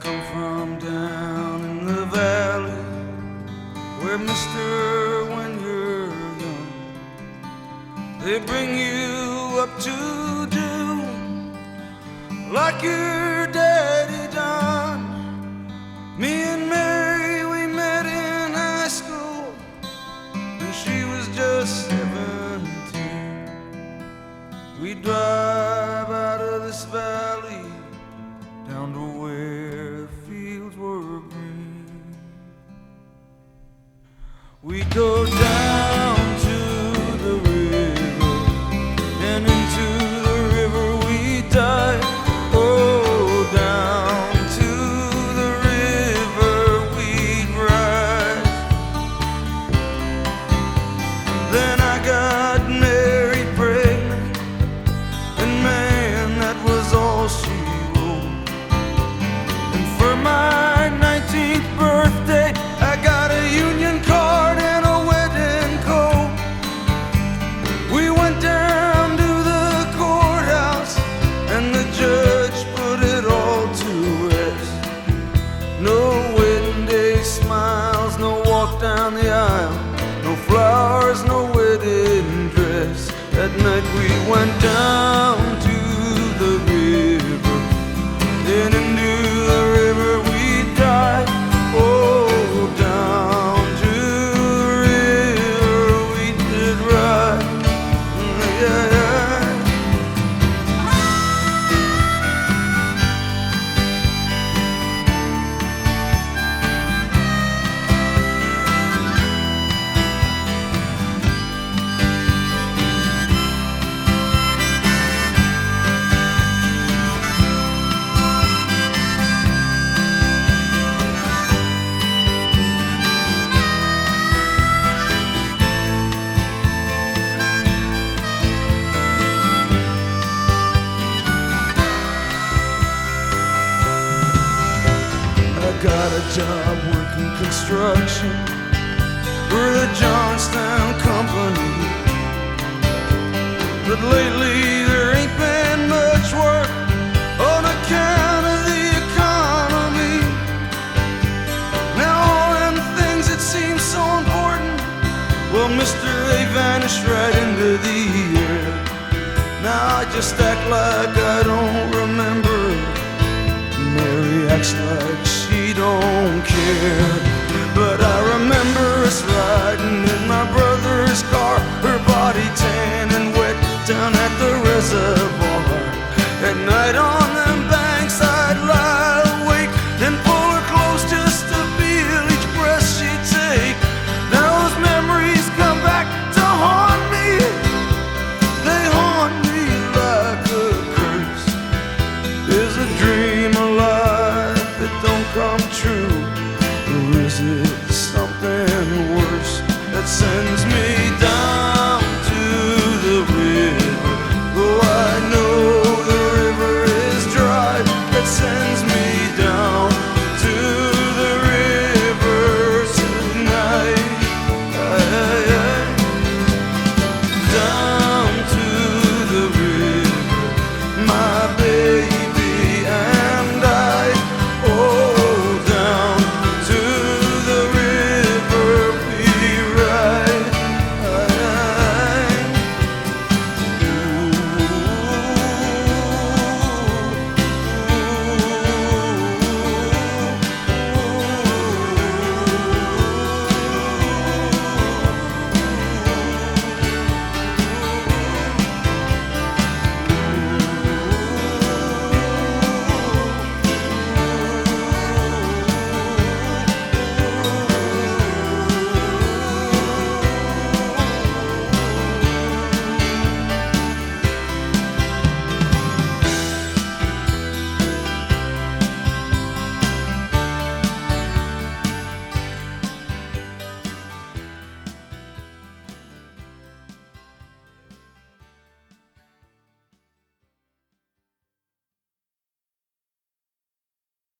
Come from down in the valley where, mister, when you're young, they bring you up to do like your daddy done. Me and Mary, we met in high school, and she was just 17. We drive out of this valley go down to the river, and into That night we went down got a job working construction for the Johnstown Company. But lately there ain't been much work on account of the economy. Now all them things that seem so important, well, mister, they vanish right into the air. Now I just act like I don't remember.